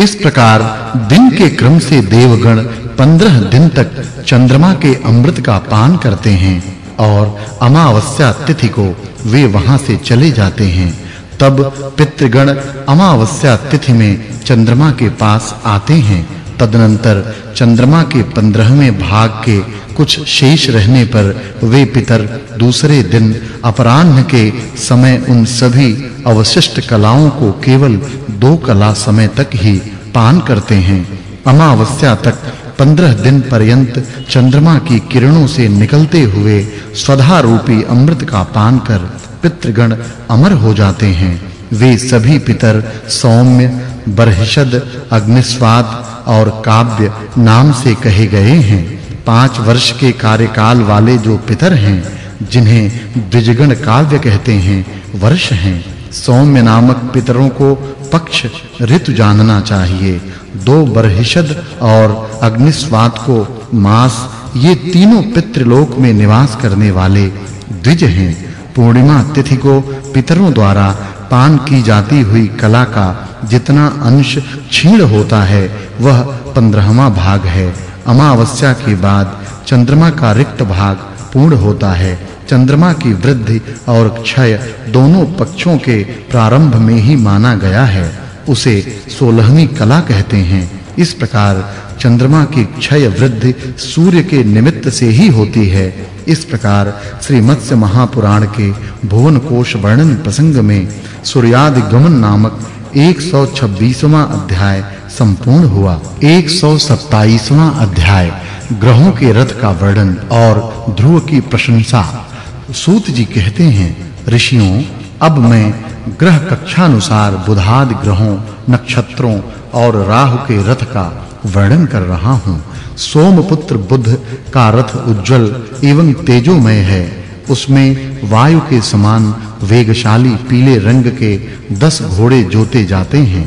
इस प्रकार दिन के क्रम से देवगण 15 दिन तक चंद्रमा के अमृत का पान करते हैं और अमावस्या तिथि को वे वहाँ से चले जाते हैं। तब पितृगण अमावस्या तिथि में चंद्रमा के पास आते हैं। तदनंतर चंद्रमा के 15वें भाग के कुछ शेष रहने पर वे पितर दूसरे दिन अपराह्न के समय उन सभी अवशिष्ट कलाओं को केवल दो कला समय तक ही पान करते हैं। अमावस्या तक पंद्रह दिन पर्यंत चंद्रमा की किरणों से निकलते हुए स्वधा रूपी अमृत का पान कर पितृगण अमर हो जाते हैं। वे सभी पितर सौम्य, बरहिषद, अग्निस्वाद और काव्य नाम से कहे गए हैं। पाँच वर्ष के कार्यकाल वाले जो पितर हैं, जिन्हें द्विजगण काव्य कहते हैं, वर्ष हैं। सौम्य नामक पितरों को पक्ष ऋतु जानना चाहिए। दो बरहिषद और अग्निस्वात को मास, ये तीनों पितृलोक में निवास करने वाले द्विज हैं। पूर्णिमा तिथि को पितरों द्वारा पान की जाती हुई कला का जितना अंश छीण होता है, वह 15वां भाग है। अमावस्या के बाद चंद्रमा का रिक्त भाग पूर्ण होता है। चंद्रमा की वृद्धि और क्षय दोनों पक्षों के प्रारंभ में ही माना गया है। उसे 16वीं कला कहते हैं। इस प्रकार चंद्रमा की क्षय वृद्धि सूर्य के निमित्त से ही होती है। इस प्रकार श्री मत्स्य महापुराण के भुवन कोश वर्णन प्रसंग में सूर्यादि गमन नामक 126वां अध्याय संपूर्ण हुआ। 127वां अध्याय, ग्रहों के रथ का वर्णन और ध्रुव की प्रशंसा। सूत जी कहते हैं, ऋषियों, अब मैं ग्रह कक्षानुसार बुधाद ग्रहों, नक्षत्रों और राहु के रथ का वर्णन कर रहा हूँ। सोमपुत्र बुध का रथ उज्जवल एवं तेजोमय है। उसमें वायु के समान वेगशाली पीले रंग के दस घोड़े जोते जाते हैं।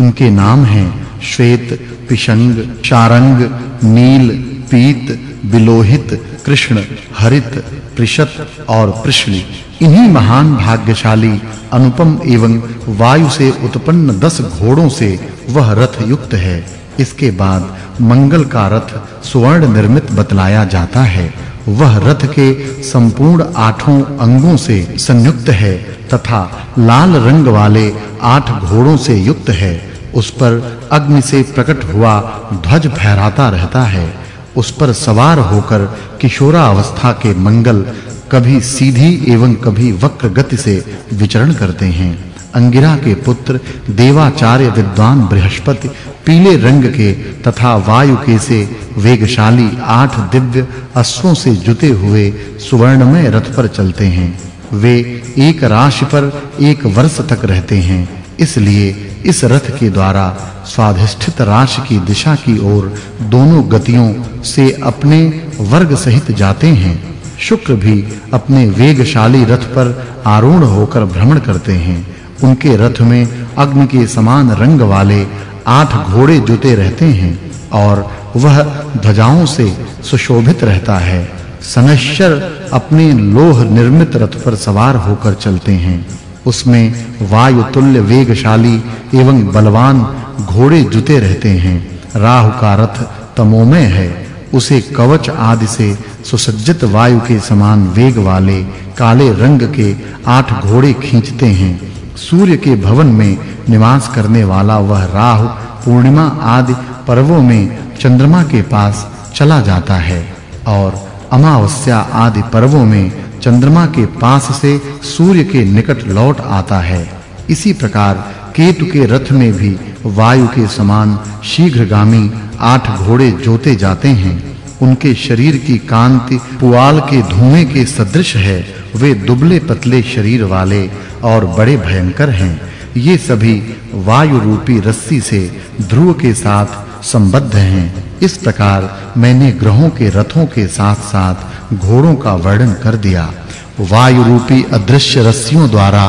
उनके नाम हैं श्वेत, पिशंग, शारंग, नील, पीत, बिलोहित, कृष्ण, हरित प्रिशत और पृष्णी। इन्हीं महान भाग्यशाली अनुपम एवं वायु से उत्पन्न दस घोड़ों से वह रथ युक्त है। इसके बाद मंगल का रथ स्वर्ण निर्मित बतलाया जाता है। वह रथ के संपूर्ण आठों अंगों से संयुक्त है तथा लाल रंग वाले आठ घोड़ों से युक्त है। उस पर अग्नि से प्रकट हुआ ध्वज फहराता रहता है। उस पर सवार होकर किशोरा अवस्था के मंगल कभी सीधी एवं कभी वक्र गति से विचरण करते हैं। अंगिरा के पुत्र, देवाचार्य विद्वान बृहस्पति पीले रंग के तथा वायु के से वेगशाली आठ दिव्य अश्वों से जुते हुए सुवर्णमय रथ पर चलते हैं। वे एक राशि पर एक वर्ष तक रहते हैं। इसलिए इस रथ के द्वारा स्वाधिष्ठित राशि की दिशा की ओर दोनों गतियों से अपने वर्ग सहित जाते हैं। शुक्र भी अपने वेगशाली रथ पर आरूढ़ होकर भ्रमण करते हैं। उनके रथ में अग्नि के समान रंग वाले आठ घोड़े जुते रहते हैं और वह ध्वजाओं से सुशोभित रहता है। सनश्चर अपने लोह निर्मित रथ पर सवार होकर चलते हैं। उसमें वायु तुल्य वेगशाली एवं बलवान घोड़े जुते रहते हैं। राहु का रथ तमोमय है। उसे कवच आदि से सुसज्जित वायु के समान वेग वाले काले रंग के आठ घोड़े खींचते हैं। सूर्य के भवन में निवास करने वाला वह राहु, पूर्णिमा आदि पर्वों में चंद्रमा के पास चला जाता है और अमावस्या आदि पर्वों में चंद्रमा के पास से सूर्य के निकट लौट आता है। इसी प्रकार केतु के रथ में भी वायु के समान शीघ्रगामी आठ घोड़े जोते जाते हैं। उनके शरीर की कांति पुआल के धुएँ के सदृश है। वे दुबले पतले शरीर वाले और बड़े भयंकर हैं। ये सभी वायु रूपी रस्सी से ध्रुव के साथ संबद्ध हैं। इस प्रकार मैंने ग्रहों के रथों के साथ-साथ घोड़ों का वर्णन कर दिया। वायु रूपी अदृश्य रस्सियों द्वारा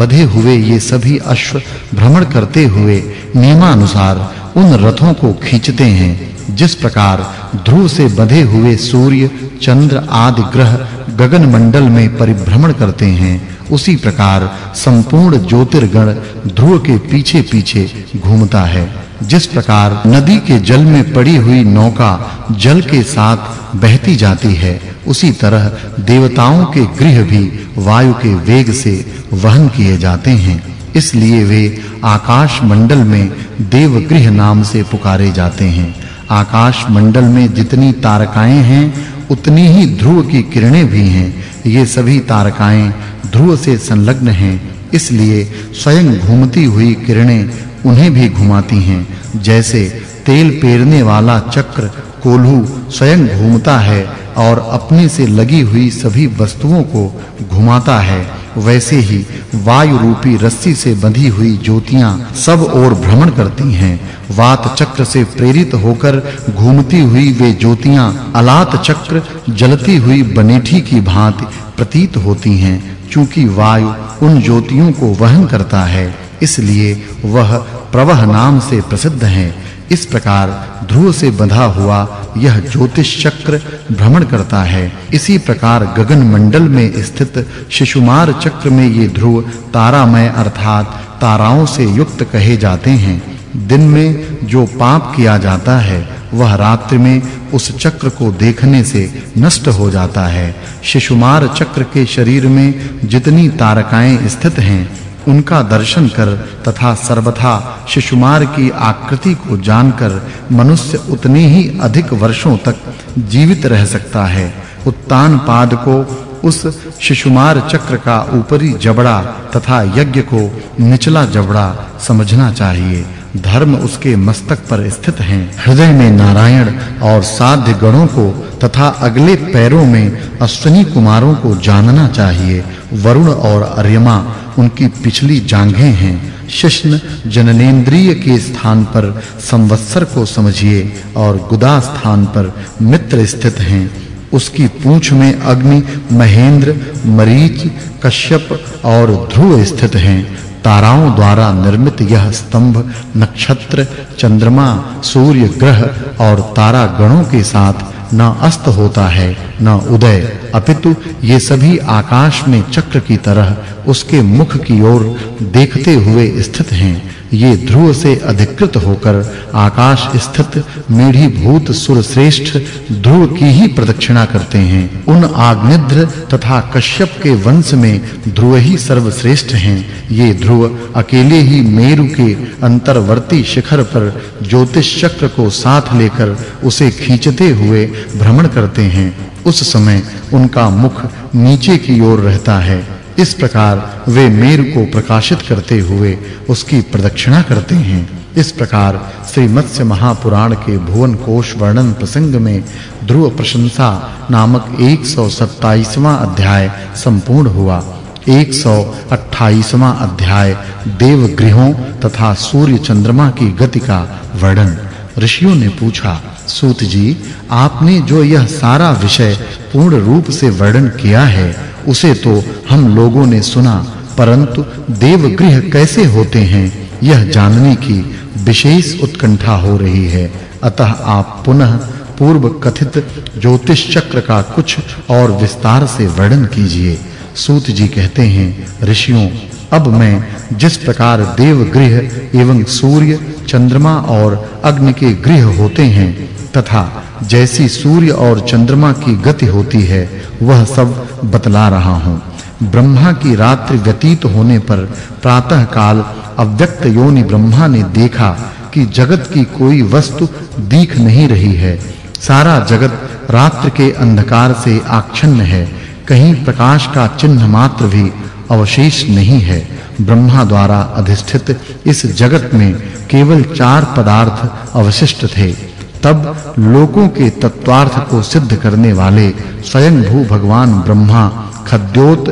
बधे हुए ये सभी अश्व भ्रमण करते हुए नियमानुसार उन रथों को खींचते हैं, जिस प्रकार ध्रुव से बधे हुए सूर्य, चंद्र आदि ग्रह गगन मंडल में परिभ्रमण करते हैं। उसी प्रकार संपूर्ण ज्योतिर्गण ध्रुव के पीछे-पीछे घूमता है। जिस प्रकार नदी के जल में पड़ी हुई नौका जल के साथ बहती जाती है, उसी तरह देवताओं के गृह भी वायु के वेग से वहन किए जाते हैं। इसलिए वे आकाश मंडल में देवगृह नाम से पुकारे जाते हैं। आकाश मंडल में जितनी तारकाएँ हैं, उतनी ही ध्रुव की किरणें भी हैं। ये सभी तारकाएँ ध्रुव से संलग्न हैं, इसलिए स्वयं घूमती हुई किरणें उन्हें भी घुमाती हैं। जैसे तेल पेरने वाला चक्र कोल्हू स्वयं घूमता है और अपने से लगी हुई सभी वस्तुओं को घुमाता है। वैसे ही वायु रूपी रस्सी से बंधी हुई ज्योतियाँ सब ओर भ्रमण करती हैं। वात चक्र से प्रेरित होकर घूमती हुई वे ज्योतियाँ, अलात चक्र, जलती हुई बनेठी की भांति प्रतीत होती हैं। क्योंकि वायु उन ज्योतियों को वहन करता है। इसलिए वह प्रवह नाम से प्रसिद्ध है। इस प्रकार ध्रुव से बंधा हुआ यह ज्योतिष चक्र भ्रमण करता है। इसी प्रकार गगन मंडल में स्थित शिशुमार चक्र में ये ध्रुव तारामय अर्थात ताराओं से युक्त कहे जाते हैं। दिन में जो पाप किया जाता है, वह रात्रि में उस चक्र को देखने से नष्ट हो जाता है। शिशुमार चक्र के शरीर में जितनी तारकाएँ स्थित हैं उनका दर्शन कर तथा सर्वथा शिशुमार की आकृति को जानकर मनुष्य उतने ही अधिक वर्षों तक जीवित रह सकता है। उत्तान पाद को, उस शिशुमार चक्र का ऊपरी जबड़ा तथा यज्ञ को निचला जबड़ा समझना चाहिए। धर्म उसके मस्तक पर स्थित हैं। हृदय में नारायण और साध्य गणों को तथा अगले पैरों में अश्विनी कुमारों को जानना चाहिए। वरुण और अर्यमा उनकी पिछली जांघें हैं। शिश्न जननेंद्रिय के स्थान पर संवत्सर को समझिए और गुदा स्थान पर मित्र स्थित हैं। उसकी पूंछ में अग्नि, महेंद्र, मरीच, कश्यप और ध्रुव स्थित हैं। ताराओं द्वारा निर्मित यह स्तंभ नक्षत्र, चंद्रमा, सूर्य ग्रह और तारा गणों के साथ न अस्त होता है, न उदय। अपितु ये सभी आकाश में चक्र की तरह उसके मुख की ओर देखते हुए स्थित हैं। ये ध्रुव से अधिकृत होकर आकाश स्थित मेढ़ी भूत सुर श्रेष्ठ ध्रुव की ही प्रदक्षिणा करते हैं। उन आग्निद्र तथा कश्यप के वंश में ध्रुव ही सर्वश्रेष्ठ हैं। ये ध्रुव अकेले ही मेरु के अंतर्वर्ती शिखर पर ज्योतिष चक्र को साथ लेकर उसे खींचते हुए भ्रमण करते हैं। उस समय उनका मुख नीचे की ओर रहता है। इस प्रकार वे मेरु को प्रकाशित करते हुए उसकी प्रदक्षिणा करते हैं। इस प्रकार श्री मत्स्य महापुराण के भुवन कोश वर्णन प्रसंग में ध्रुव प्रशंसा नामक 127वां अध्याय संपूर्ण हुआ। 128वां अध्याय देव गृहों तथा सूर्य चंद्रमा की गति का वर्णन। ऋषियों ने पूछा, सूत जी, आपने जो यह सारा विषय पूर्ण रूप से वर्णन किया है उसे तो हम लोगों ने सुना, परंतु देवगृह कैसे होते हैं, यह जानने की विशेष उत्कंठा हो रही है। अतः आप पुनः पूर्व कथित ज्योतिष चक्र का कुछ और विस्तार से वर्णन कीजिए। सूत जी कहते हैं, ऋषियों, अब मैं जिस प्रकार देवगृह एवं सूर्य, चंद्रमा और अग्नि के गृह होते हैं, तथा जैसी सूर्य और चंद्रमा की गति होती है, वह सब बतला रहा हूँ। ब्रह्मा की रात्रि व्यतीत होने पर प्रातः काल अव्यक्त योनि ब्रह्मा ने देखा कि जगत की कोई वस्तु दिख नहीं रही है। सारा जगत रात्रि के अंधकार से आच्छन्न है। कहीं प्रकाश का चिन्ह मात्र भी अवशेष नहीं है। ब्रह्मा द्वारा अधिष्ठित इस जगत में केवल चार पदार्थ अवशिष्ट थे। तब लोकों के तत्वार्थ को सिद्ध करने वाले स्वयं भू भगवान ब्रह्मा खद्योत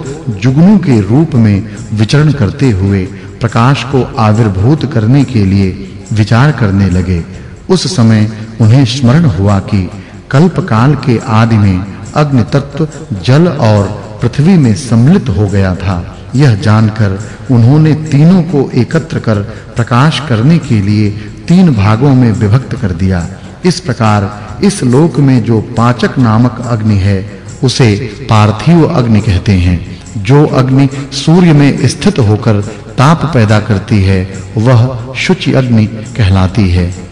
जुगनू के रूप में विचरण करते हुए प्रकाश को आविर्भूत करने के लिए विचार करने लगे। उस समय उन्हें स्मरण हुआ कि कल्प काल के आदि में अग्नि तत्व जल और पृथ्वी में सम्मिलित हो गया था। यह जानकर उन्होंने तीनों को एकत्र कर प्रकाश करने के लिए तीन भागों में विभक्त कर दिया। इस प्रकार इस लोक में जो पाचक नामक अग्नि है, उसे पार्थिव अग्नि कहते हैं। जो अग्नि सूर्य में स्थित होकर ताप पैदा करती है, वह शुचि अग्नि कहलाती है।